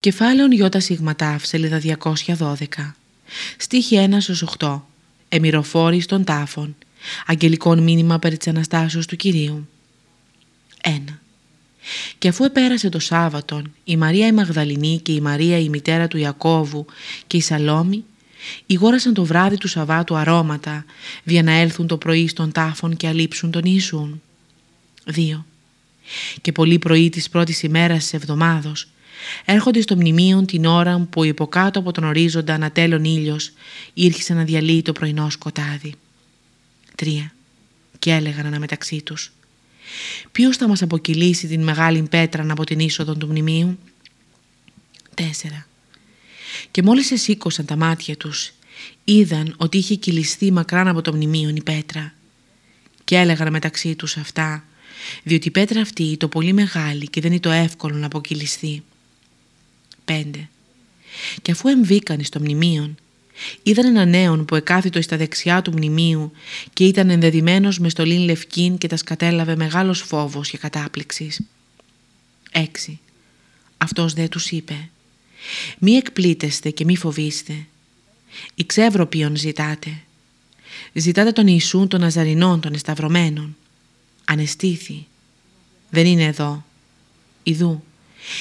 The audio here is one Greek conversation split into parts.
Κεφάλαιον Ιώτα Σιγματάφ, σελίδα 212. Στίχη 1 8. Εμυροφόρη των τάφων. Αγγελικών μήνυμα περί της Αναστάσεως του Κυρίου. 1. Και αφού επέρασε το Σάββατον, η Μαρία η Μαγδαληνή και η Μαρία η μητέρα του Ιακώβου και η Σαλόμη ηγόρασαν το βράδυ του Σαββάτου αρώματα, για να έλθουν το πρωί στον τάφων και αλείψουν τον Ιησούν. 2. Και πολύ πρωί της πρώτης ημέρας της εβδομάδος, Έρχονται στο μνημείο την ώρα που υποκάτω από τον ορίζοντα ανατέλων ήλιος ήρχισε να διαλύει το πρωινό σκοτάδι. Τρία. Και έλεγαν αναμεταξύ τους. Ποιος θα μας αποκυλήσει την μεγάλη πέτρα από την είσοδο του μνημείου; Τέσσερα. Και μόλις εσήκωσαν τα μάτια τους, είδαν ότι είχε κυλιστεί μακράν από το μνημείο η πέτρα. Και έλεγαν μεταξύ τους αυτά, διότι η πέτρα αυτή το πολύ μεγάλη και δεν είναι το εύκολο να αποκυλιστεί. Και αφού εμβήκαν στο μνημείο, είδαν ένα νέον που εκάθιτο στα δεξιά του μνημείου και ήταν ενδεδειμένος μες στολήν λευκήν και τα σκατέλαβε μεγάλος φόβος και κατάπληξης. 6. Αυτός δε τους είπε «Μη εκπλήτεστε και μη φοβήστε. Ξέρω ποιον ζητάτε. Ζητάτε τον Ιησούν των Ναζαρινών των εσταυρωμένων. Ανεστήθη. Δεν είναι εδώ. Ιδού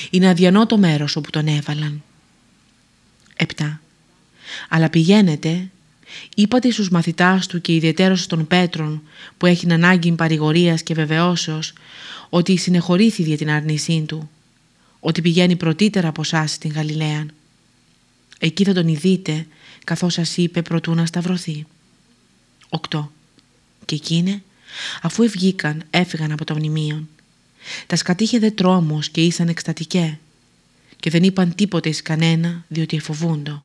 είναι αδιανό το μέρος όπου τον έβαλαν. 7. Αλλά πηγαίνετε, είπατε στους μαθητάς του και ιδιαίτερος των Πέτρων που έχει ανάγκη παρηγορίας και βεβαιώσεως ότι συνεχωρήθη για την αρνησή του, ότι πηγαίνει πρωτύτερα από εσάς στην Γαλιλαία. Εκεί θα τον ειδείτε καθώς σας είπε προτού να σταυρωθεί. 8. Και εκείνε, αφού ευγήκαν, έφυγαν από το μνημείο τα σκατήχε δε τρόμος και ήσαν εκστατικέ και δεν είπαν τίποτε εις κανένα διότι εφοβούντο.